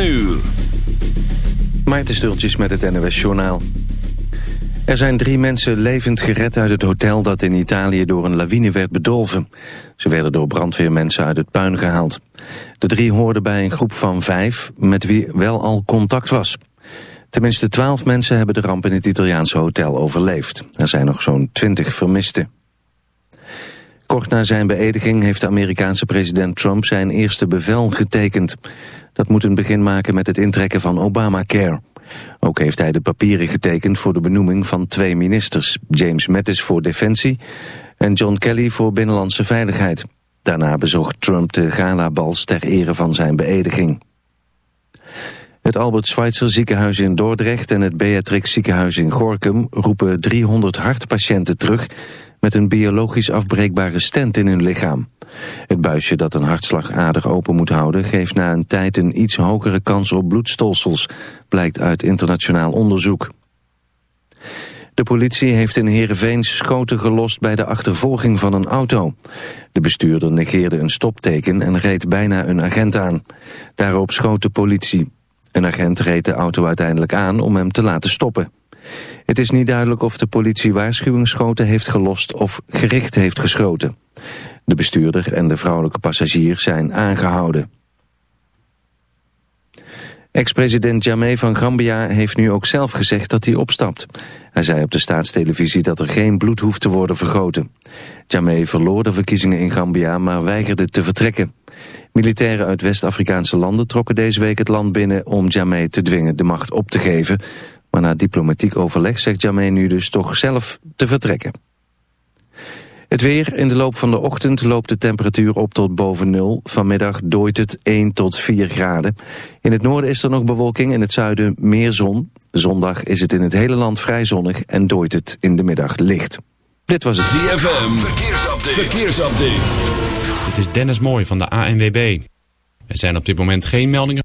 7 uur. Maarten Stultjes met het NOS Journaal. Er zijn drie mensen levend gered uit het hotel dat in Italië door een lawine werd bedolven. Ze werden door brandweermensen uit het puin gehaald. De drie hoorden bij een groep van vijf met wie wel al contact was. Tenminste twaalf mensen hebben de ramp in het Italiaanse hotel overleefd. Er zijn nog zo'n twintig vermisten. Kort na zijn beëdiging heeft de Amerikaanse president Trump zijn eerste bevel getekend. Dat moet een begin maken met het intrekken van Obamacare. Ook heeft hij de papieren getekend voor de benoeming van twee ministers. James Mattis voor Defensie en John Kelly voor Binnenlandse Veiligheid. Daarna bezocht Trump de galabals ter ere van zijn beëdiging. Het Albert Schweitzer ziekenhuis in Dordrecht en het Beatrix ziekenhuis in Gorkum roepen 300 hartpatiënten terug met een biologisch afbreekbare stent in hun lichaam. Het buisje dat een hartslagader open moet houden geeft na een tijd een iets hogere kans op bloedstolsels, blijkt uit internationaal onderzoek. De politie heeft in Heerenveen schoten gelost bij de achtervolging van een auto. De bestuurder negeerde een stopteken en reed bijna een agent aan. Daarop schoot de politie. Een agent reed de auto uiteindelijk aan om hem te laten stoppen. Het is niet duidelijk of de politie waarschuwingsschoten heeft gelost of gericht heeft geschoten. De bestuurder en de vrouwelijke passagier zijn aangehouden. Ex-president Jammeh van Gambia heeft nu ook zelf gezegd dat hij opstapt. Hij zei op de staatstelevisie dat er geen bloed hoeft te worden vergoten. Jammeh verloor de verkiezingen in Gambia, maar weigerde te vertrekken. Militairen uit West-Afrikaanse landen trokken deze week het land binnen om Jammeh te dwingen de macht op te geven. Maar na diplomatiek overleg zegt Jammeh nu dus toch zelf te vertrekken. Het weer. In de loop van de ochtend loopt de temperatuur op tot boven nul. Vanmiddag dooit het 1 tot 4 graden. In het noorden is er nog bewolking, in het zuiden meer zon. Zondag is het in het hele land vrij zonnig en dooit het in de middag licht. Dit was het ZFM. Verkeersupdate. Verkeersupdate. Het is Dennis Mooij van de ANWB. Er zijn op dit moment geen meldingen.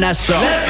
turn us up.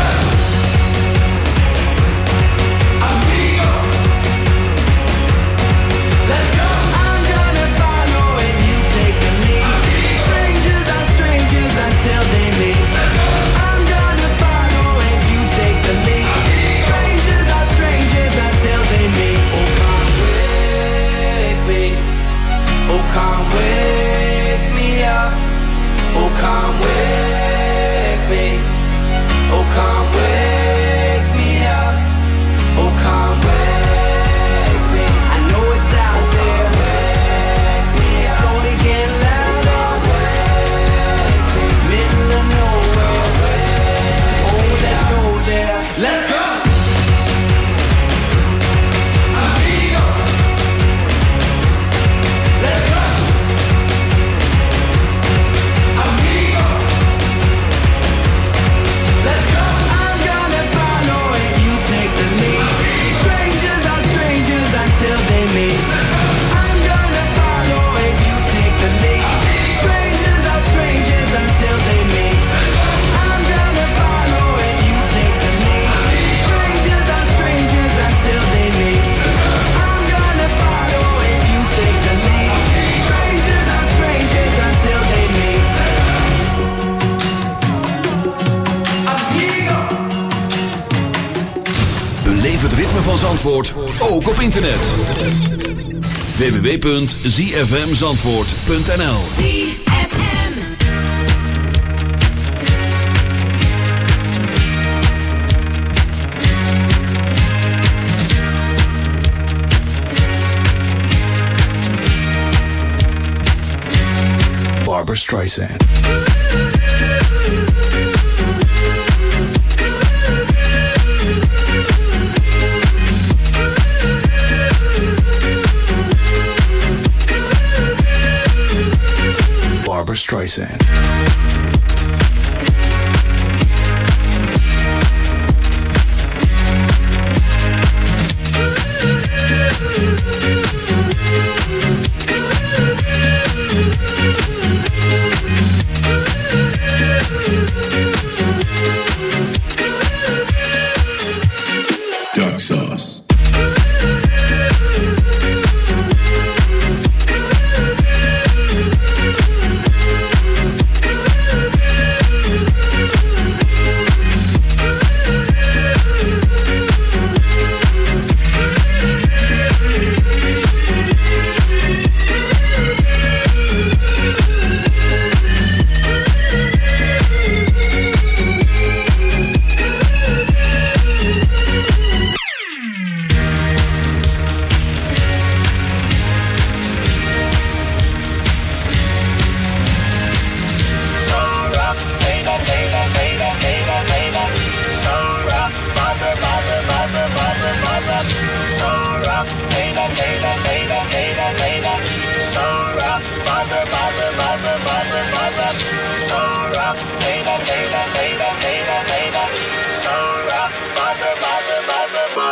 ritme van Zandvoort ook op internet. www.zfmzandvoort.nl Barbara Streisand. Streisand.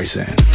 Streisand. Boney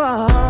far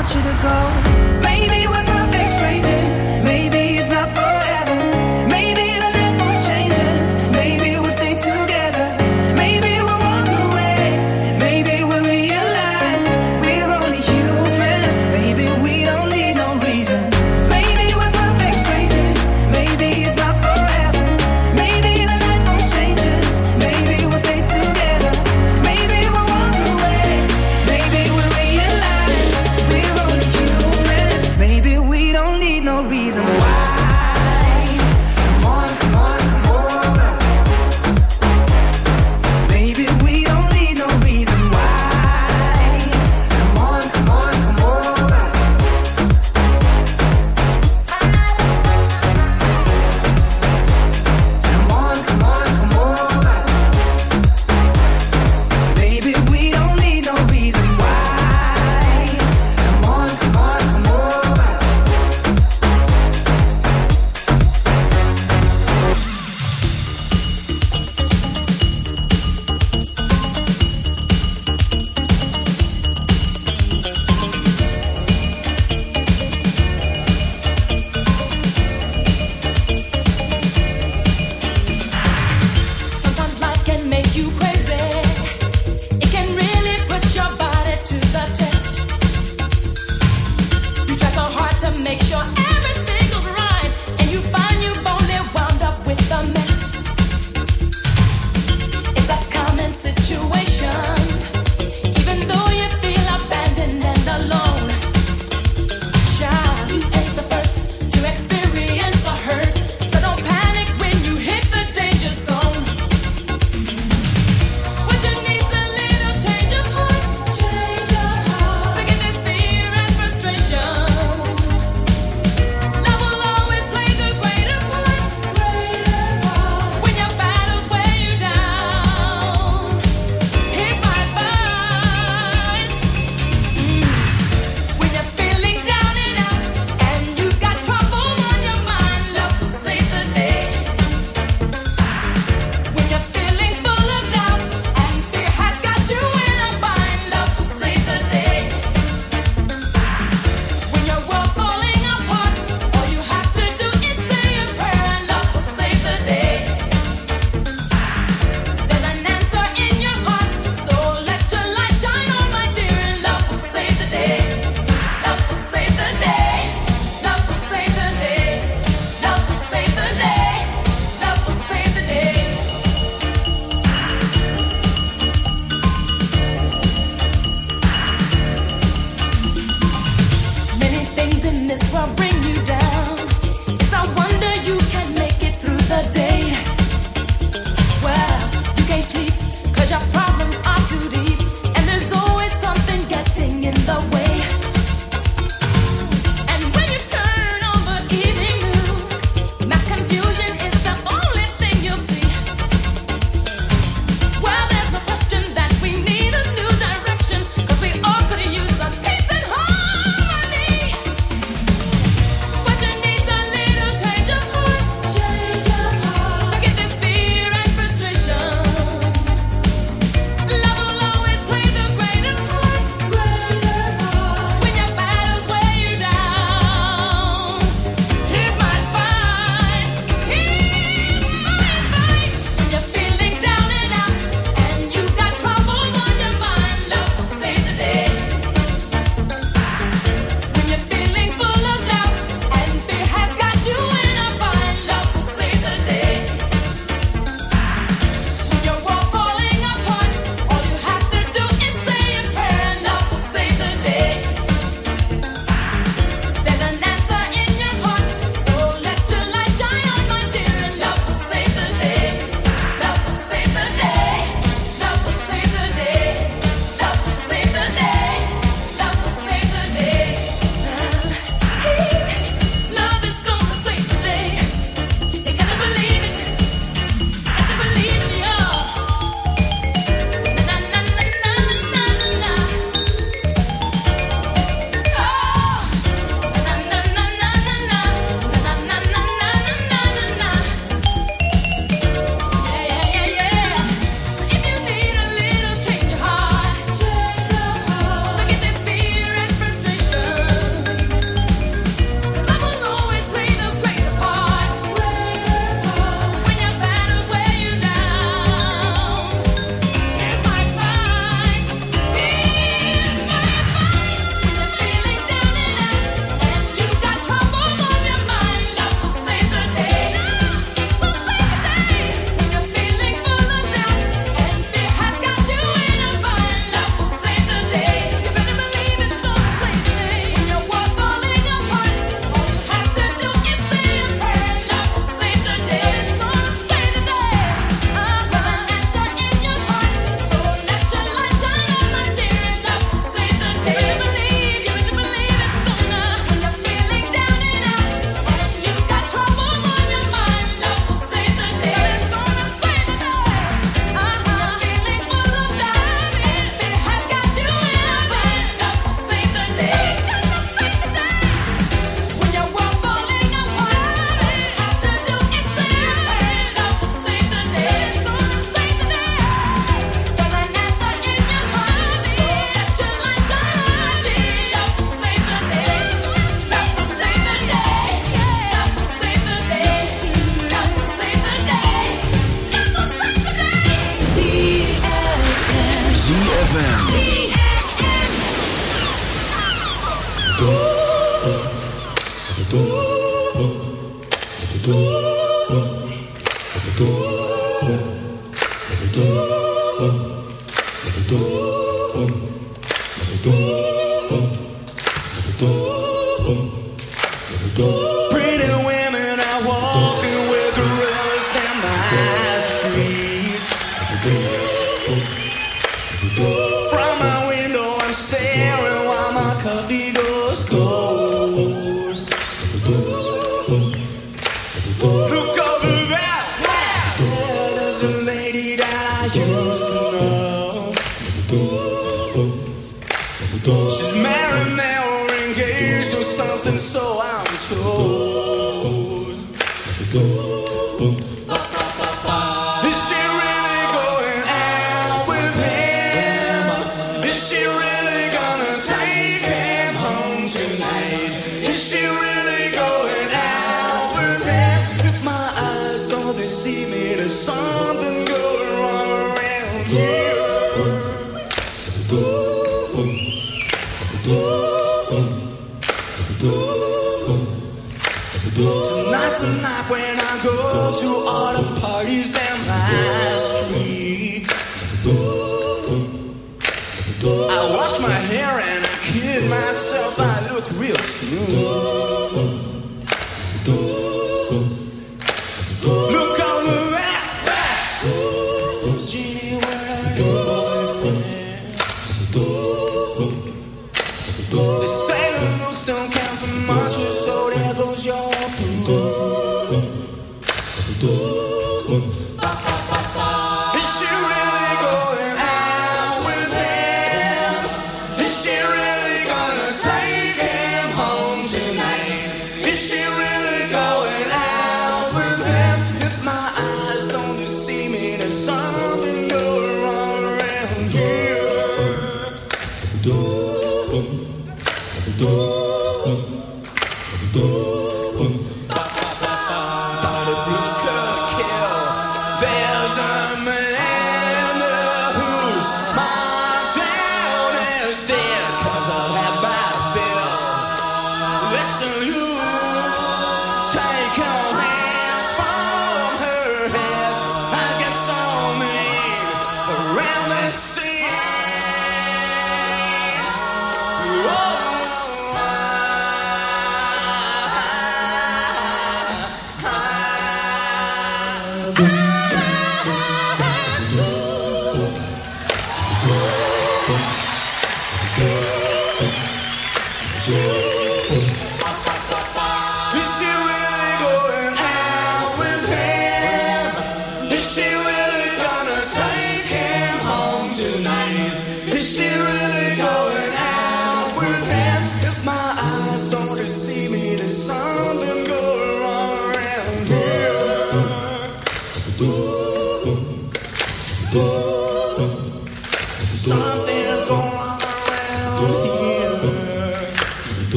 want you to go. baby. we're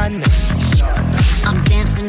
sun. I'm dancing